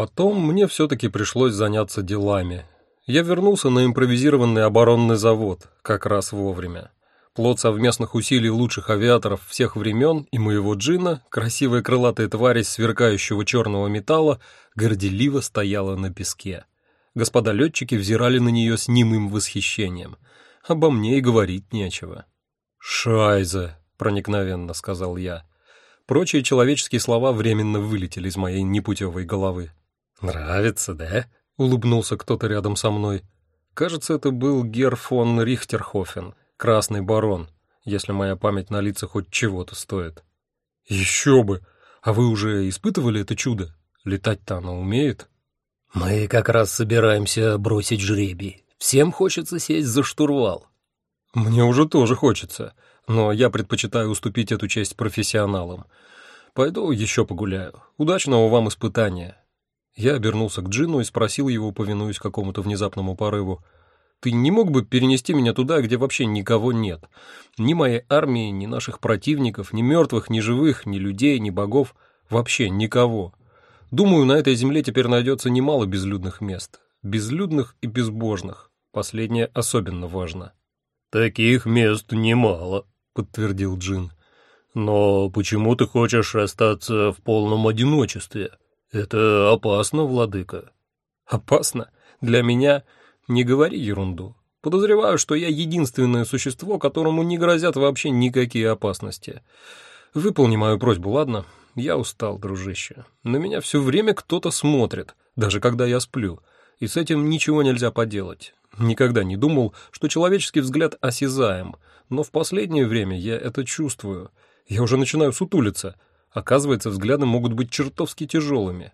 Потом мне все-таки пришлось заняться делами. Я вернулся на импровизированный оборонный завод, как раз вовремя. Плод совместных усилий лучших авиаторов всех времен и моего джина, красивая крылатая тварь из сверкающего черного металла, горделиво стояла на песке. Господа летчики взирали на нее с немым восхищением. Обо мне и говорить нечего. «Шайзе», — проникновенно сказал я. Прочие человеческие слова временно вылетели из моей непутевой головы. «Нравится, да?» — улыбнулся кто-то рядом со мной. Кажется, это был Гер фон Рихтерхофен, красный барон, если моя память на лицах хоть чего-то стоит. «Еще бы! А вы уже испытывали это чудо? Летать-то оно умеет?» «Мы как раз собираемся бросить жребий. Всем хочется сесть за штурвал». «Мне уже тоже хочется, но я предпочитаю уступить эту честь профессионалам. Пойду еще погуляю. Удачного вам испытания». Я обернулся к Джину и спросил его, повинуясь какому-то внезапному порыву. «Ты не мог бы перенести меня туда, где вообще никого нет? Ни моей армии, ни наших противников, ни мертвых, ни живых, ни людей, ни богов. Вообще никого. Думаю, на этой земле теперь найдется немало безлюдных мест. Безлюдных и безбожных. Последнее особенно важно». «Таких мест немало», — подтвердил Джин. «Но почему ты хочешь остаться в полном одиночестве? Это опасно, владыка». «Опасно? Для меня? Не говори ерунду. Подозреваю, что я единственное существо, которому не грозят вообще никакие опасности. Выполни мою просьбу, ладно? Я устал, дружище. На меня все время кто-то смотрит, даже когда я сплю, и с этим ничего нельзя поделать. Никогда не думал, что человеческий взгляд осязаем, но в последнее время я это чувствую. Я уже начинаю сутулиться. Оказывается, взгляды могут быть чертовски тяжелыми.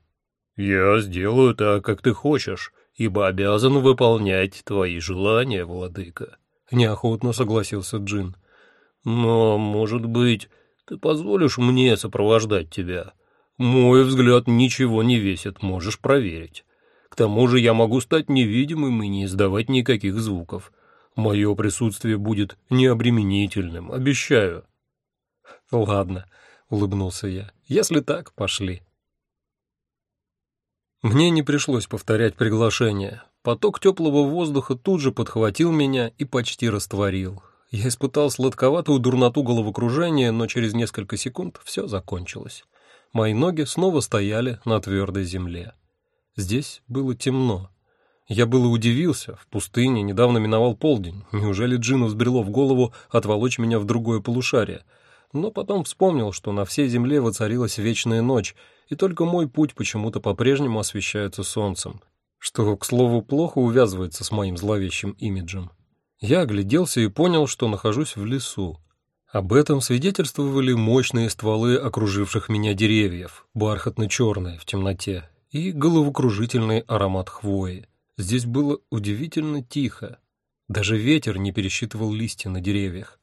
«Я сделаю так, как ты хочешь, ибо обязан выполнять твои желания, владыка», — неохотно согласился Джин. «Но, может быть, ты позволишь мне сопровождать тебя? Мой взгляд ничего не весит, можешь проверить. К тому же я могу стать невидимым и не издавать никаких звуков. Мое присутствие будет необременительным, обещаю». «Ладно», — улыбнулся я, — «если так, пошли». Мне не пришлось повторять приглашение. Поток теплого воздуха тут же подхватил меня и почти растворил. Я испытал сладковатую дурноту головокружения, но через несколько секунд все закончилось. Мои ноги снова стояли на твердой земле. Здесь было темно. Я было удивился, в пустыне недавно миновал полдень. Неужели Джину взбрело в голову отволочь меня в другое полушарие? Но потом вспомнил, что на всей земле воцарилась вечная ночь, и только мой путь почему-то по-прежнему освещается солнцем, что, к слову, плохо увязывается с моим зловещим имиджем. Я огляделся и понял, что нахожусь в лесу. Об этом свидетельствовали мощные стволы окруживших меня деревьев, бархатно-черные в темноте, и головокружительный аромат хвои. Здесь было удивительно тихо. Даже ветер не пересчитывал листья на деревьях.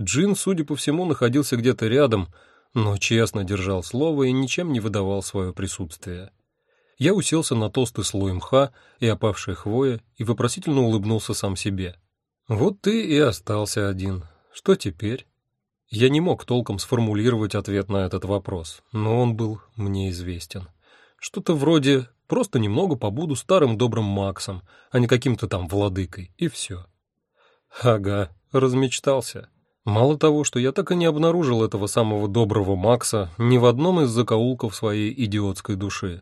Джин, судя по всему, находился где-то рядом, но честно держал слово и ничем не выдавал свое присутствие. Я уселся на толстый слой мха и опавшей хвои и вопросительно улыбнулся сам себе. «Вот ты и остался один. Что теперь?» Я не мог толком сформулировать ответ на этот вопрос, но он был мне известен. Что-то вроде «просто немного побуду старым добрым Максом, а не каким-то там владыкой, и все». Ага, размечтался. Мало того, что я так и не обнаружил этого самого доброго Макса ни в одном из закоулков своей идиотской души.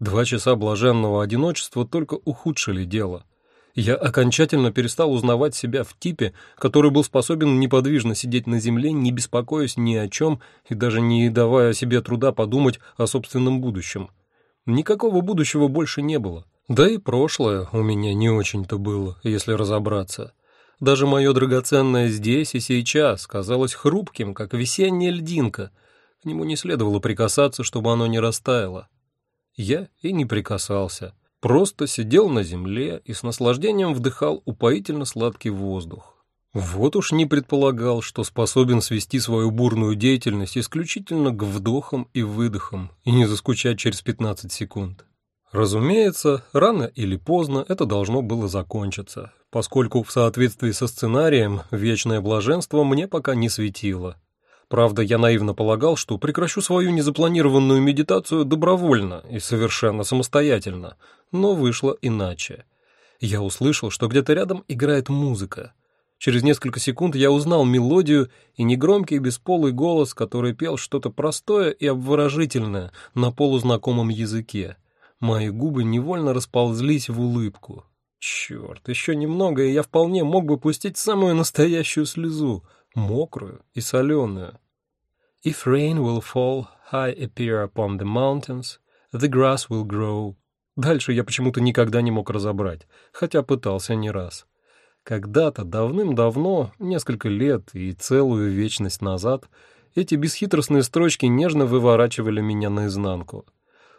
Два часа блаженного одиночества только ухудшили дело. Я окончательно перестал узнавать себя в типе, который был способен неподвижно сидеть на земле, не беспокоясь ни о чем и даже не давая себе труда подумать о собственном будущем. Никакого будущего больше не было. Да и прошлое у меня не очень-то было, если разобраться. Даже мое драгоценное здесь и сейчас казалось хрупким, как весенняя льдинка. К нему не следовало прикасаться, чтобы оно не растаяло. Я и не прикасался. Просто сидел на земле и с наслаждением вдыхал упоительно сладкий воздух. Вот уж не предполагал, что способен свести свою бурную деятельность исключительно к вдохам и выдохам и не заскучать через 15 секунд. Разумеется, рано или поздно это должно было закончиться, поскольку в соответствии со сценарием вечное блаженство мне пока не светило. Правда, я наивно полагал, что прекращу свою незапланированную медитацию добровольно и совершенно самостоятельно, но вышло иначе. Я услышал, что где-то рядом играет музыка. Через несколько секунд я узнал мелодию и негромкий бесполый голос, который пел что-то простое и обворожительное на полузнакомом языке. Мои губы невольно расползлись в улыбку. Черт, еще немного, и я вполне мог бы пустить самую настоящую слезу, мокрую и соленую. If rain will fall, high appear upon the mountains, the grass will grow. Дальше я почему-то никогда не мог разобрать, хотя пытался не раз. Когда-то, давным-давно, несколько лет и целую вечность назад, эти бесхитростные строчки нежно выворачивали меня наизнанку.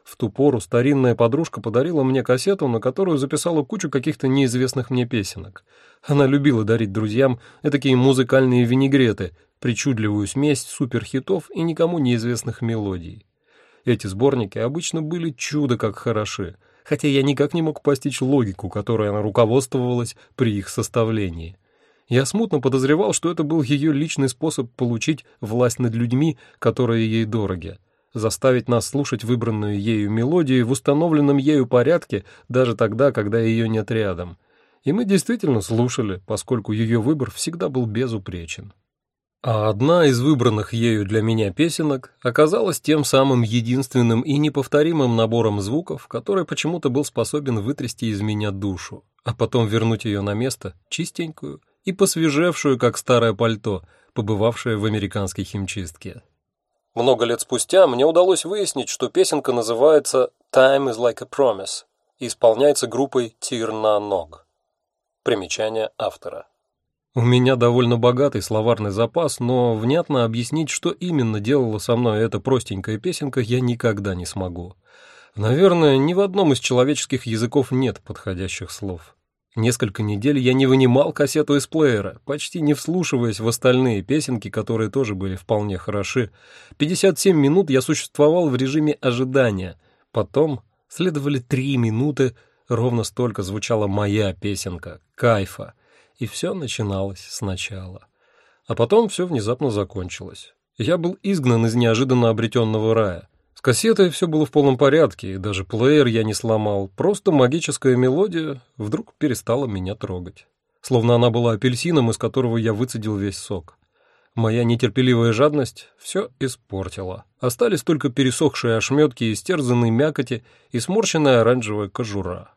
В ту пору старинная подружка подарила мне кассету, на которую записала кучу каких-то неизвестных мне песенок. Она любила дарить друзьям такие музыкальные винегреты, причудливую смесь суперхитов и никому неизвестных мелодий. Эти сборники обычно были чудо как хороши, хотя я никак не мог постичь логику, которой она руководствовалась при их составлении. Я смутно подозревал, что это был ее личный способ получить власть над людьми, которые ей дороги заставить нас слушать выбранную ею мелодию в установленном ею порядке даже тогда, когда ее нет рядом. И мы действительно слушали, поскольку ее выбор всегда был безупречен. А одна из выбранных ею для меня песенок оказалась тем самым единственным и неповторимым набором звуков, который почему-то был способен вытрясти из меня душу, а потом вернуть ее на место, чистенькую и посвежевшую, как старое пальто, побывавшее в американской химчистке. Много лет спустя мне удалось выяснить, что песенка называется «Time is like a promise» и исполняется группой «Тир на ног». Примечание автора. У меня довольно богатый словарный запас, но внятно объяснить, что именно делала со мной эта простенькая песенка, я никогда не смогу. Наверное, ни в одном из человеческих языков нет подходящих слов. Несколько недель я не вынимал кассету из плеера, почти не вслушиваясь в остальные песенки, которые тоже были вполне хороши. 57 минут я существовал в режиме ожидания. Потом следовали три минуты, ровно столько звучала моя песенка, кайфа. И все начиналось сначала. А потом все внезапно закончилось. Я был изгнан из неожиданно обретенного рая кассетой все было в полном порядке, и даже плеер я не сломал, просто магическая мелодия вдруг перестала меня трогать. Словно она была апельсином, из которого я выцедил весь сок. Моя нетерпеливая жадность все испортила. Остались только пересохшие ошметки, истерзанные мякоти и сморщенная оранжевая кожура.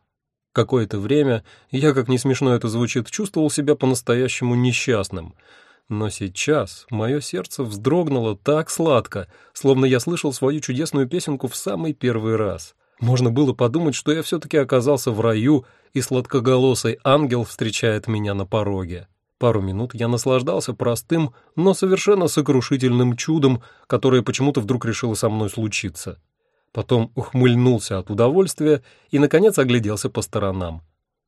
Какое-то время я, как не смешно это звучит, чувствовал себя по-настоящему несчастным — но сейчас мое сердце вздрогнуло так сладко, словно я слышал свою чудесную песенку в самый первый раз. Можно было подумать, что я все-таки оказался в раю, и сладкоголосый ангел встречает меня на пороге. Пару минут я наслаждался простым, но совершенно сокрушительным чудом, которое почему-то вдруг решило со мной случиться. Потом ухмыльнулся от удовольствия и, наконец, огляделся по сторонам.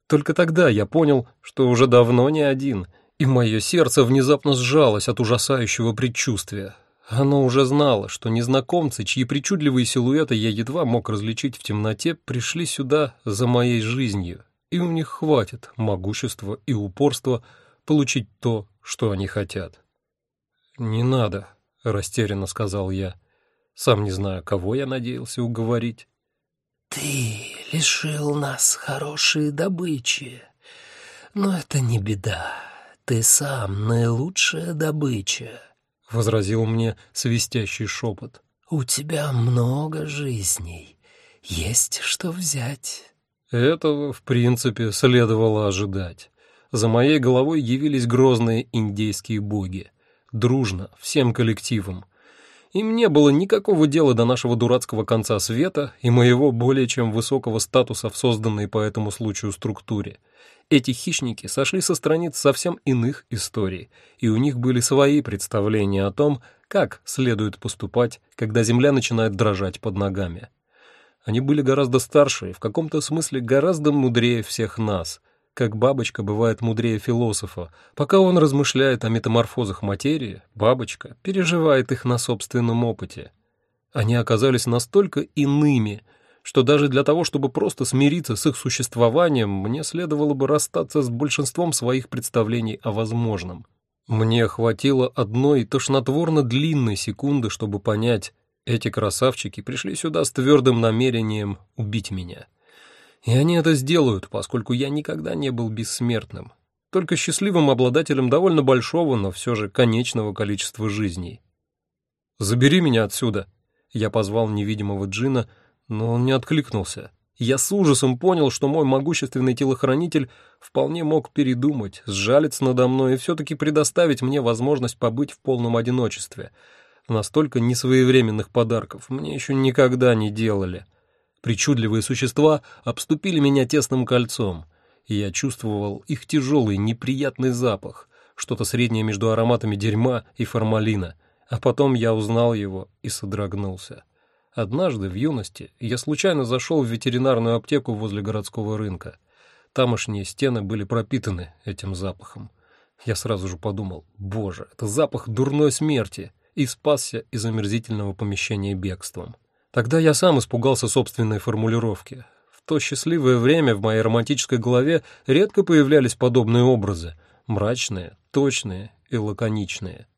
Только тогда я понял, что уже давно не один — и мое сердце внезапно сжалось от ужасающего предчувствия. Оно уже знало, что незнакомцы, чьи причудливые силуэты я едва мог различить в темноте, пришли сюда за моей жизнью, и у них хватит могущества и упорства получить то, что они хотят. «Не надо», — растерянно сказал я. Сам не знаю, кого я надеялся уговорить. «Ты лишил нас хорошей добычи, но это не беда. «Ты сам наилучшая добыча», — возразил мне свистящий шепот. «У тебя много жизней, есть что взять». Этого, в принципе, следовало ожидать. За моей головой явились грозные индейские боги. Дружно, всем коллективом. Им не было никакого дела до нашего дурацкого конца света и моего более чем высокого статуса в созданной по этому случаю структуре. Эти хищники сошли со страниц совсем иных историй, и у них были свои представления о том, как следует поступать, когда земля начинает дрожать под ногами. Они были гораздо старше и в каком-то смысле гораздо мудрее всех нас, как бабочка бывает мудрее философа. Пока он размышляет о метаморфозах материи, бабочка переживает их на собственном опыте. Они оказались настолько иными — что даже для того, чтобы просто смириться с их существованием, мне следовало бы расстаться с большинством своих представлений о возможном. Мне хватило одной тошнотворно длинной секунды, чтобы понять, эти красавчики пришли сюда с твердым намерением убить меня. И они это сделают, поскольку я никогда не был бессмертным, только счастливым обладателем довольно большого, но все же конечного количества жизней. «Забери меня отсюда!» Я позвал невидимого Джина, но он не откликнулся. Я с ужасом понял, что мой могущественный телохранитель вполне мог передумать, сжалиться надо мной и все-таки предоставить мне возможность побыть в полном одиночестве. Настолько несвоевременных подарков мне еще никогда не делали. Причудливые существа обступили меня тесным кольцом, и я чувствовал их тяжелый неприятный запах, что-то среднее между ароматами дерьма и формалина, а потом я узнал его и содрогнулся. Однажды, в юности, я случайно зашел в ветеринарную аптеку возле городского рынка. Тамошние стены были пропитаны этим запахом. Я сразу же подумал, боже, это запах дурной смерти, и спасся из омерзительного помещения бегством. Тогда я сам испугался собственной формулировки. В то счастливое время в моей романтической голове редко появлялись подобные образы, мрачные, точные и лаконичные.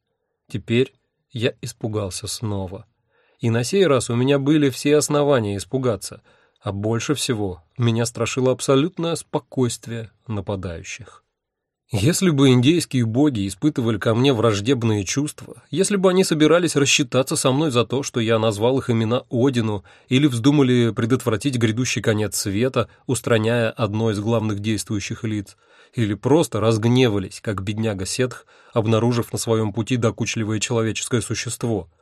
Теперь я испугался снова. И на сей раз у меня были все основания испугаться, а больше всего меня страшило абсолютное спокойствие нападающих. Если бы индейские боги испытывали ко мне враждебные чувства, если бы они собирались рассчитаться со мной за то, что я назвал их имена Одину, или вздумали предотвратить грядущий конец света, устраняя одно из главных действующих лиц, или просто разгневались, как бедняга Сетх, обнаружив на своем пути докучливое человеческое существо —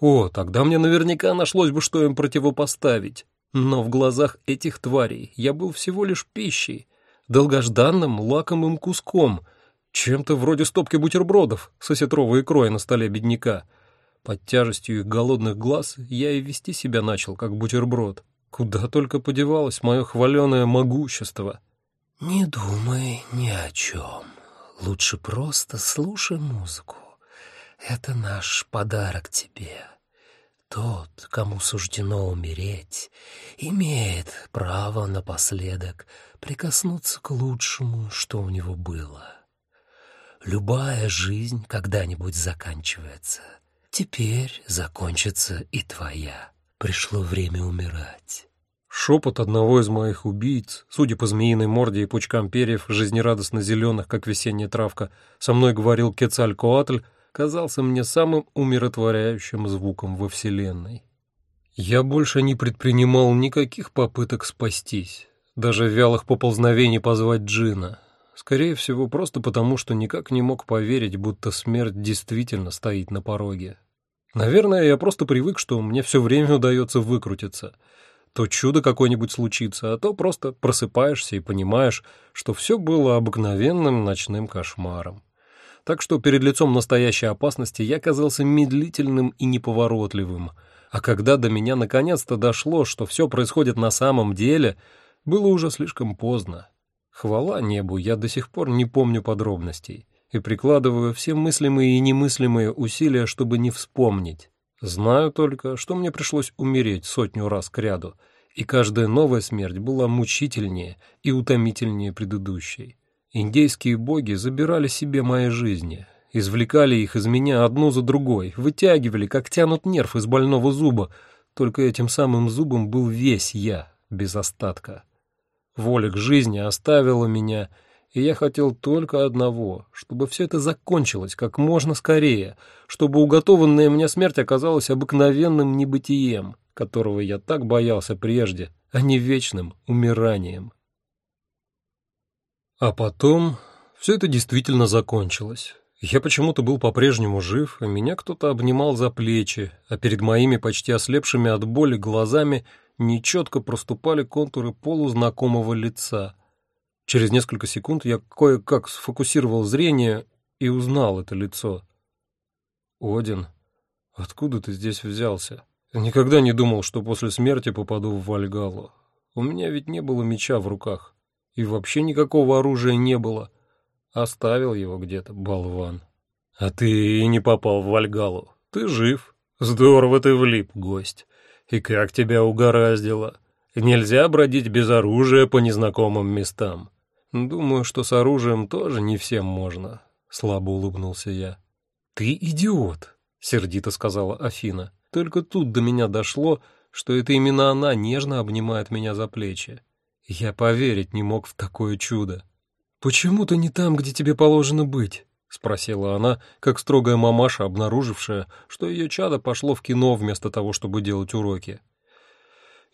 о, тогда мне наверняка нашлось бы, что им противопоставить. Но в глазах этих тварей я был всего лишь пищей, долгожданным лакомым куском, чем-то вроде стопки бутербродов с осетровой икрой на столе бедняка. Под тяжестью их голодных глаз я и вести себя начал, как бутерброд. Куда только подевалось мое хваленое могущество. «Не думай ни о чем. Лучше просто слушай музыку. Это наш подарок тебе. Тот, кому суждено умереть, имеет право напоследок прикоснуться к лучшему, что у него было. Любая жизнь когда-нибудь заканчивается. Теперь закончится и твоя. Пришло время умирать. Шепот одного из моих убийц, судя по змеиной морде и пучкам перьев, жизнерадостно зеленых, как весенняя травка, со мной говорил Кецалькоатль, казался мне самым умиротворяющим звуком во Вселенной. Я больше не предпринимал никаких попыток спастись, даже вялых поползновений позвать Джина. Скорее всего, просто потому, что никак не мог поверить, будто смерть действительно стоит на пороге. Наверное, я просто привык, что мне все время удается выкрутиться. То чудо какое-нибудь случится, а то просто просыпаешься и понимаешь, что все было обыкновенным ночным кошмаром так что перед лицом настоящей опасности я казался медлительным и неповоротливым. А когда до меня наконец-то дошло, что все происходит на самом деле, было уже слишком поздно. Хвала небу, я до сих пор не помню подробностей и прикладываю все мыслимые и немыслимые усилия, чтобы не вспомнить. Знаю только, что мне пришлось умереть сотню раз кряду, и каждая новая смерть была мучительнее и утомительнее предыдущей. Индейские боги забирали себе мои жизни, извлекали их из меня одну за другой, вытягивали, как тянут нерв из больного зуба, только этим самым зубом был весь я, без остатка. Воля к жизни оставила меня, и я хотел только одного, чтобы все это закончилось как можно скорее, чтобы уготованная мне смерть оказалась обыкновенным небытием, которого я так боялся прежде, а не вечным умиранием. А потом все это действительно закончилось. Я почему-то был по-прежнему жив, и меня кто-то обнимал за плечи, а перед моими почти ослепшими от боли глазами нечетко проступали контуры полузнакомого лица. Через несколько секунд я кое-как сфокусировал зрение и узнал это лицо. «Один, откуда ты здесь взялся? Никогда не думал, что после смерти попаду в Вальгалу. У меня ведь не было меча в руках» и вообще никакого оружия не было. Оставил его где-то, болван. А ты и не попал в Вальгалу. Ты жив. Здорово ты влип, гость. И как тебя угораздило. Нельзя бродить без оружия по незнакомым местам. Думаю, что с оружием тоже не всем можно. слабо улыбнулся я. Ты идиот, сердито сказала Афина. Только тут до меня дошло, что это именно она нежно обнимает меня за плечи. Я поверить не мог в такое чудо. «Почему ты не там, где тебе положено быть?» — спросила она, как строгая мамаша, обнаружившая, что ее чадо пошло в кино вместо того, чтобы делать уроки.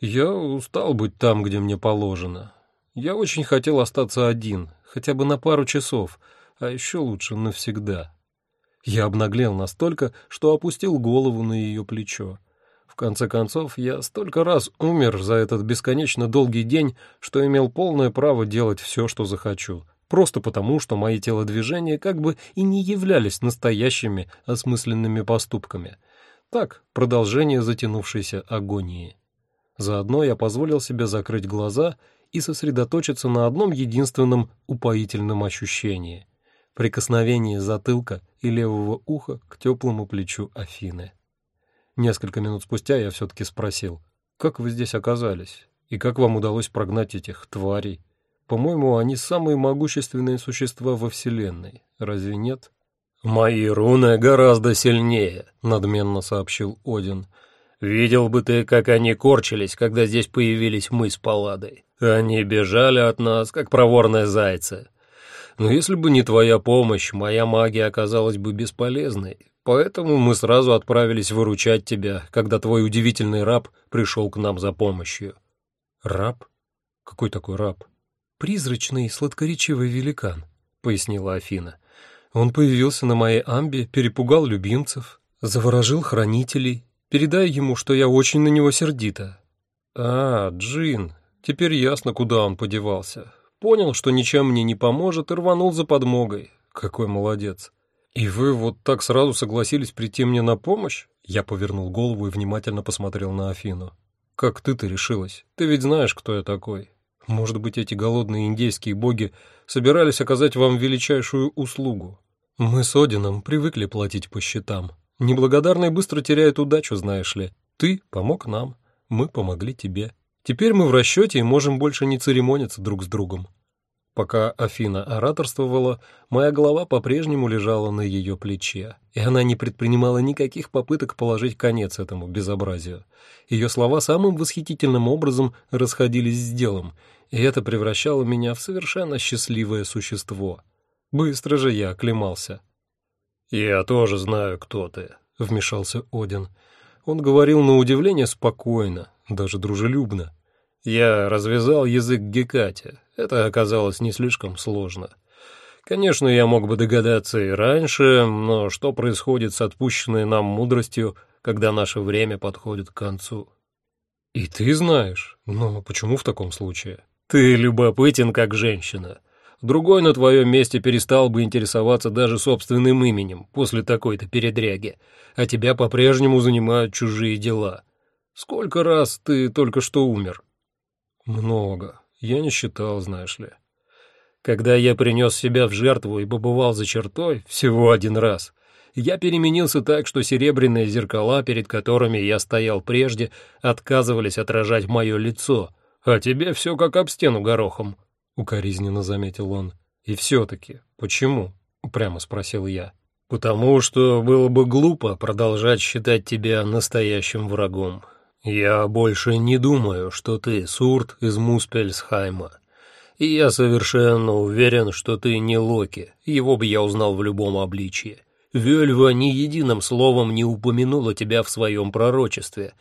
«Я устал быть там, где мне положено. Я очень хотел остаться один, хотя бы на пару часов, а еще лучше навсегда». Я обнаглел настолько, что опустил голову на ее плечо. В конце концов, я столько раз умер за этот бесконечно долгий день, что имел полное право делать все, что захочу, просто потому, что мои телодвижения как бы и не являлись настоящими осмысленными поступками. Так, продолжение затянувшейся агонии. Заодно я позволил себе закрыть глаза и сосредоточиться на одном единственном упоительном ощущении — прикосновении затылка и левого уха к теплому плечу Афины. Несколько минут спустя я все-таки спросил, «Как вы здесь оказались? И как вам удалось прогнать этих тварей?» По-моему, они самые могущественные существа во Вселенной. Разве нет? «Мои руны гораздо сильнее», — надменно сообщил Один. «Видел бы ты, как они корчились, когда здесь появились мы с Палладой. Они бежали от нас, как проворные зайцы. Но если бы не твоя помощь, моя магия оказалась бы бесполезной. Поэтому мы сразу отправились выручать тебя, когда твой удивительный раб пришел к нам за помощью». «Раб? Какой такой раб?» «Призрачный, сладкоречивый великан», — пояснила Афина. «Он появился на моей амбе, перепугал любимцев, заворожил хранителей, передай ему, что я очень на него сердита». «А, Джин, теперь ясно, куда он подевался. Понял, что ничем мне не поможет, и рванул за подмогой. Какой молодец. И вы вот так сразу согласились прийти мне на помощь?» Я повернул голову и внимательно посмотрел на Афину. «Как ты-то решилась? Ты ведь знаешь, кто я такой. Может быть, эти голодные индейские боги собирались оказать вам величайшую услугу. Мы с Одином привыкли платить по счетам. Неблагодарный быстро теряет удачу, знаешь ли. Ты помог нам, мы помогли тебе. Теперь мы в расчете и можем больше не церемониться друг с другом. Пока Афина ораторствовала, моя голова по-прежнему лежала на ее плече, и она не предпринимала никаких попыток положить конец этому безобразию. Ее слова самым восхитительным образом расходились с делом, и это превращало меня в совершенно счастливое существо. Быстро же я оклемался. «Я тоже знаю, кто ты», — вмешался Один. Он говорил на удивление спокойно, даже дружелюбно. «Я развязал язык Гекате. Это оказалось не слишком сложно. Конечно, я мог бы догадаться и раньше, но что происходит с отпущенной нам мудростью, когда наше время подходит к концу?» «И ты знаешь? Но почему в таком случае?» Ты любопытен, как женщина. Другой на твоем месте перестал бы интересоваться даже собственным именем после такой-то передряги, а тебя по-прежнему занимают чужие дела. Сколько раз ты только что умер? Много. Я не считал, знаешь ли. Когда я принес себя в жертву и побывал за чертой всего один раз, я переменился так, что серебряные зеркала, перед которыми я стоял прежде, отказывались отражать мое лицо — «А тебе все как об стену горохом», — укоризненно заметил он. «И все-таки, почему?» — прямо спросил я. «Потому что было бы глупо продолжать считать тебя настоящим врагом. Я больше не думаю, что ты Сурт из Муспельсхайма. И я совершенно уверен, что ты не Локи, его бы я узнал в любом обличье. Вельва ни единым словом не упомянула тебя в своем пророчестве,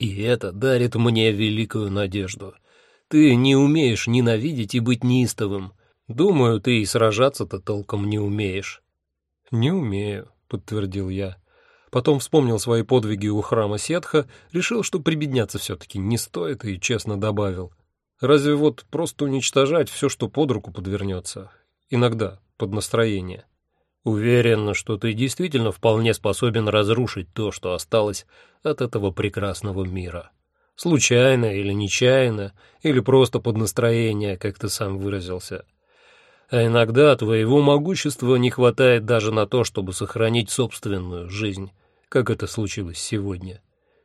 и это дарит мне великую надежду. Ты не умеешь ненавидеть и быть неистовым. Думаю, ты и сражаться-то толком не умеешь». «Не умею», — подтвердил я. Потом вспомнил свои подвиги у храма Сетха, решил, что прибедняться все-таки не стоит, и честно добавил. «Разве вот просто уничтожать все, что под руку подвернется? Иногда, под настроение». Уверен, что ты действительно вполне способен разрушить то, что осталось от этого прекрасного мира. Случайно или нечаянно, или просто под настроение, как ты сам выразился. А иногда твоего могущества не хватает даже на то, чтобы сохранить собственную жизнь, как это случилось сегодня.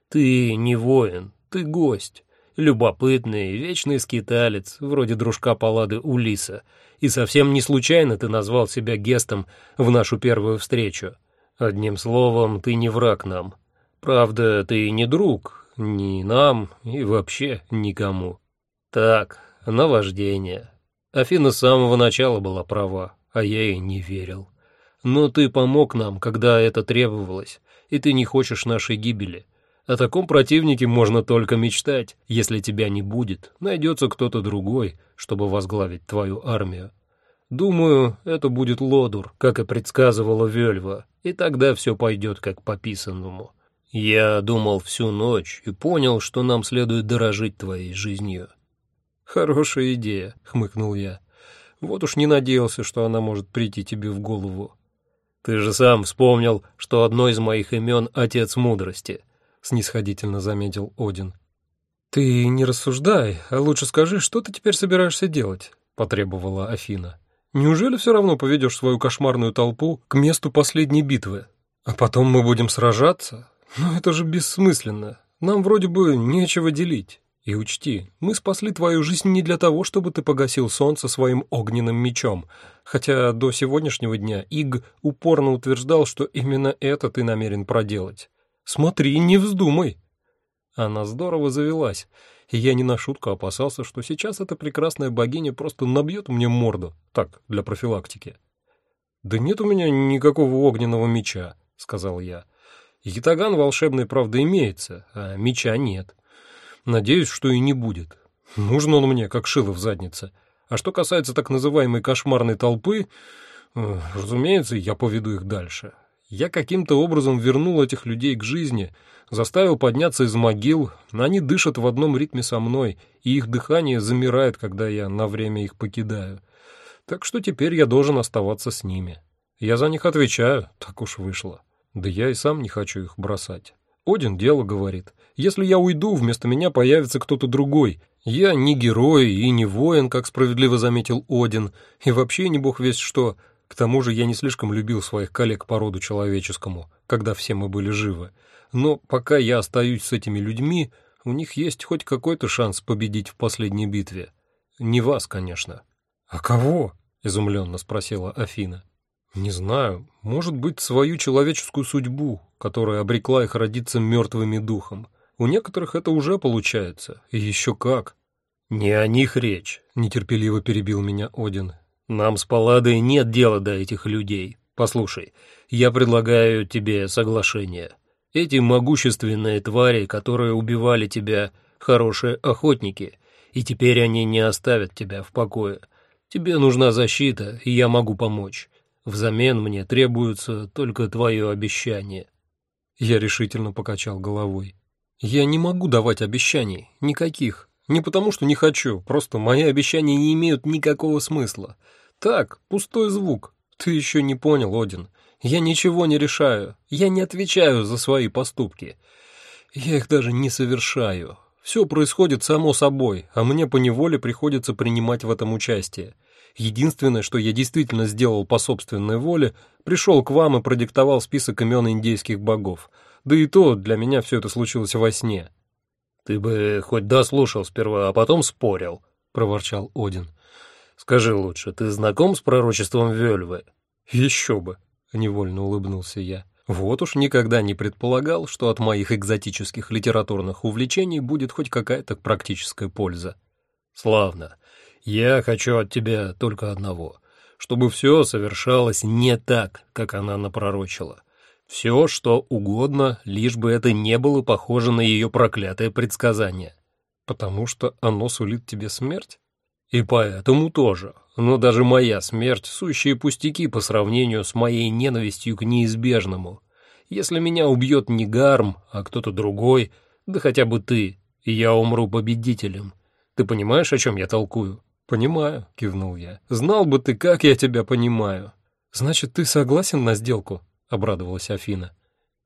Ты не воин, ты гость, Любопытный, вечный скиталец, вроде дружка Паллады Улиса. И совсем не случайно ты назвал себя Гестом в нашу первую встречу. Одним словом, ты не враг нам. Правда, ты не друг, ни нам и вообще никому. Так, наваждение. Афина с самого начала была права, а я ей не верил. Но ты помог нам, когда это требовалось, и ты не хочешь нашей гибели. О таком противнике можно только мечтать. Если тебя не будет, найдется кто-то другой, чтобы возглавить твою армию. Думаю, это будет Лодур, как и предсказывала Вельва, и тогда все пойдет как по писанному. Я думал всю ночь и понял, что нам следует дорожить твоей жизнью. Хорошая идея, хмыкнул я. Вот уж не надеялся, что она может прийти тебе в голову. Ты же сам вспомнил, что одно из моих имен — Отец Мудрости снисходительно заметил Один. Ты не рассуждай, а лучше скажи, что ты теперь собираешься делать, потребовала Афина. Неужели все равно поведешь свою кошмарную толпу к месту последней битвы? А потом мы будем сражаться? Но это же бессмысленно. Нам вроде бы нечего делить. И учти, мы спасли твою жизнь не для того, чтобы ты погасил солнце своим огненным мечом, хотя до сегодняшнего дня Иг упорно утверждал, что именно это ты намерен проделать. Смотри, не вздумай. Она здорово завелась, и я не на шутку опасался, что сейчас эта прекрасная богиня просто набьет мне морду, так, для профилактики. «Да нет у меня никакого огненного меча», — сказал я. «Ятаган волшебный, правда, имеется, а меча нет. Надеюсь, что и не будет. Нужен он мне, как шило в заднице. А что касается так называемой кошмарной толпы, э, разумеется, я поведу их дальше. Я каким-то образом вернул этих людей к жизни, заставил подняться из могил, они дышат в одном ритме со мной, и их дыхание замирает, когда я на время их покидаю. Так что теперь я должен оставаться с ними. Я за них отвечаю, так уж вышло. Да я и сам не хочу их бросать. Один дело говорит. Если я уйду, вместо меня появится кто-то другой. Я не герой и не воин, как справедливо заметил Один, и вообще не бог весть что. К тому же я не слишком любил своих коллег по роду человеческому, когда все мы были живы. Но пока я остаюсь с этими людьми, у них есть хоть какой-то шанс победить в последней битве. Не вас, конечно. А кого? изумленно спросила Афина. Не знаю, может быть, свою человеческую судьбу, которая обрекла их родиться мертвыми духом. У некоторых это уже получается, и еще как. Не о них речь, нетерпеливо перебил меня Один. Нам с Палладой нет дела до этих людей. Послушай, я предлагаю тебе соглашение. Эти могущественные твари, которые убивали тебя, хорошие охотники, и теперь они не оставят тебя в покое. Тебе нужна защита, и я могу помочь. Взамен мне требуется только твое обещание». Я решительно покачал головой. «Я не могу давать обещаний, никаких. Не потому, что не хочу, просто мои обещания не имеют никакого смысла. Так, пустой звук. Ты еще не понял, Один. Я ничего не решаю. Я не отвечаю за свои поступки. Я их даже не совершаю. Все происходит само собой, а мне поневоле приходится принимать в этом участие. Единственное, что я действительно сделал по собственной воле, пришел к вам и продиктовал список имен индейских богов. Да и то для меня все это случилось во сне. «Ты бы хоть дослушал сперва, а потом спорил», — проворчал Один. Скажи лучше, ты знаком с пророчеством Вельвы? Еще бы, невольно улыбнулся я. Вот уж никогда не предполагал, что от моих экзотических литературных увлечений будет хоть какая-то практическая польза. Славно. Я хочу от тебя только одного, чтобы все совершалось не так, как она напророчила. Все, что угодно, лишь бы это не было похоже на ее проклятое предсказание. Потому что оно сулит тебе смерть? И поэтому тоже. Но даже моя смерть — сущие пустяки по сравнению с моей ненавистью к неизбежному. Если меня убьет не Гарм, а кто-то другой, да хотя бы ты, я умру победителем. Ты понимаешь, о чем я толкую? «Понимаю», — кивнул я. «Знал бы ты, как я тебя понимаю». «Значит, ты согласен на сделку?» — обрадовалась Афина.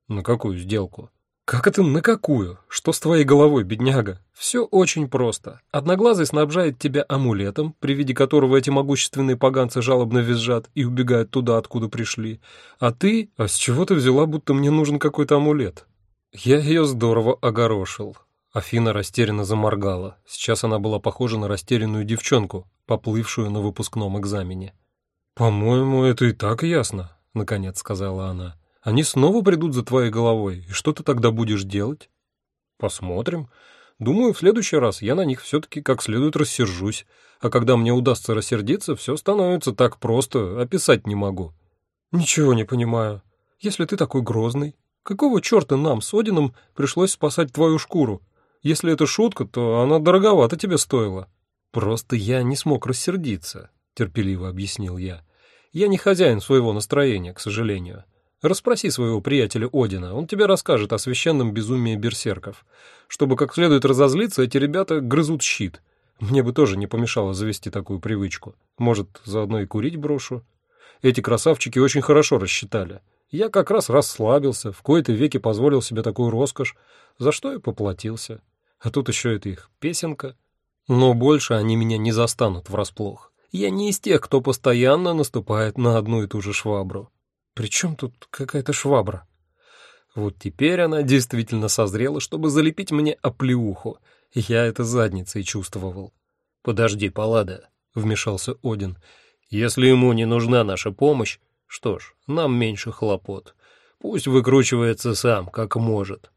«На какую сделку?» «Как это на какую? Что с твоей головой, бедняга? Все очень просто. Одноглазый снабжает тебя амулетом, при виде которого эти могущественные поганцы жалобно визжат и убегают туда, откуда пришли. А ты... А с чего ты взяла, будто мне нужен какой-то амулет?» Я ее здорово огорошил. Афина растерянно заморгала. Сейчас она была похожа на растерянную девчонку, поплывшую на выпускном экзамене. «По-моему, это и так ясно», — наконец сказала она. «Они снова придут за твоей головой, и что ты тогда будешь делать?» «Посмотрим. Думаю, в следующий раз я на них все-таки как следует рассержусь, а когда мне удастся рассердиться, все становится так просто, описать не могу». «Ничего не понимаю. Если ты такой грозный, какого черта нам с Одином пришлось спасать твою шкуру? Если это шутка, то она дороговато тебе стоила». «Просто я не смог рассердиться», — терпеливо объяснил я. «Я не хозяин своего настроения, к сожалению. Расспроси своего приятеля Одина, он тебе расскажет о священном безумии берсерков. Чтобы как следует разозлиться, эти ребята грызут щит. Мне бы тоже не помешало завести такую привычку. Может, заодно и курить брошу? Эти красавчики очень хорошо рассчитали. Я как раз расслабился, в кои-то веки позволил себе такую роскошь, за что и поплатился. А тут еще это их песенка. Но больше они меня не застанут врасплох. Я не из тех, кто постоянно наступает на одну и ту же швабру. Причем тут какая-то швабра? Вот теперь она действительно созрела, чтобы залепить мне оплеуху. Я это задницей чувствовал. «Подожди, Паллада», — вмешался Один. «Если ему не нужна наша помощь, что ж, нам меньше хлопот. Пусть выкручивается сам, как может».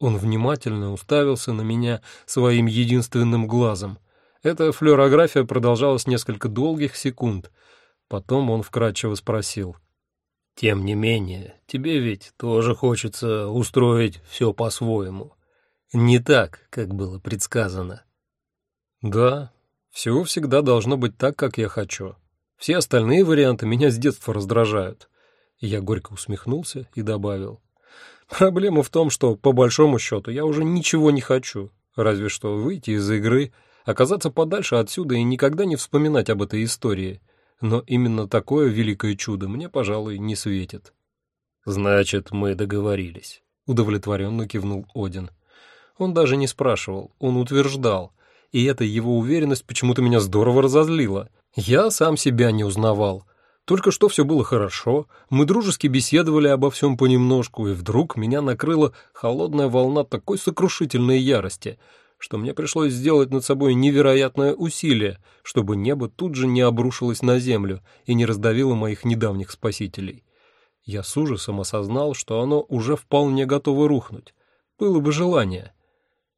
Он внимательно уставился на меня своим единственным глазом. Эта флюорография продолжалась несколько долгих секунд. Потом он вкратчиво спросил. «Тем не менее, тебе ведь тоже хочется устроить все по-своему. Не так, как было предсказано». «Да, все всегда должно быть так, как я хочу. Все остальные варианты меня с детства раздражают». Я горько усмехнулся и добавил. Проблема в том, что, по большому счету, я уже ничего не хочу, разве что выйти из игры, оказаться подальше отсюда и никогда не вспоминать об этой истории. Но именно такое великое чудо мне, пожалуй, не светит. «Значит, мы договорились», — удовлетворенно кивнул Один. Он даже не спрашивал, он утверждал, и эта его уверенность почему-то меня здорово разозлила. Я сам себя не узнавал. Только что все было хорошо, мы дружески беседовали обо всем понемножку, и вдруг меня накрыла холодная волна такой сокрушительной ярости, что мне пришлось сделать над собой невероятное усилие, чтобы небо тут же не обрушилось на землю и не раздавило моих недавних спасителей. Я с ужасом осознал, что оно уже вполне готово рухнуть. Было бы желание.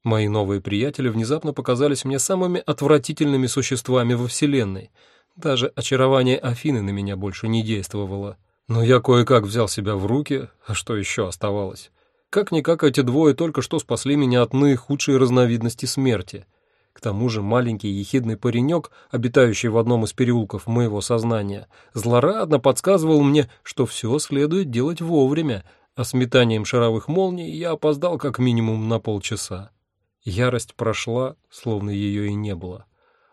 Мои новые приятели внезапно показались мне самыми отвратительными существами во Вселенной — даже очарование Афины на меня больше не действовало. Но я кое-как взял себя в руки, а что еще оставалось? Как-никак эти двое только что спасли меня от наихудшей разновидности смерти. К тому же маленький ехидный паренек, обитающий в одном из переулков моего сознания, злорадно подсказывал мне, что все следует делать вовремя, а с метанием шаровых молний я опоздал как минимум на полчаса. Ярость прошла, словно ее и не было.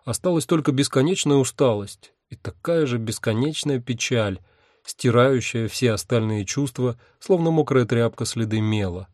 Осталась только бесконечная усталость и такая же бесконечная печаль, стирающая все остальные чувства, словно мокрая тряпка следы мела.